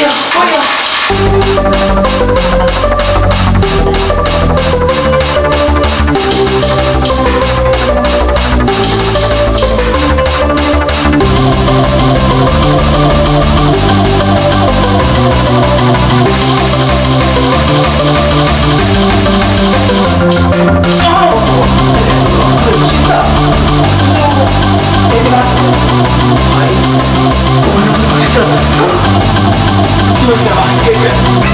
어려 어려 自己的想法，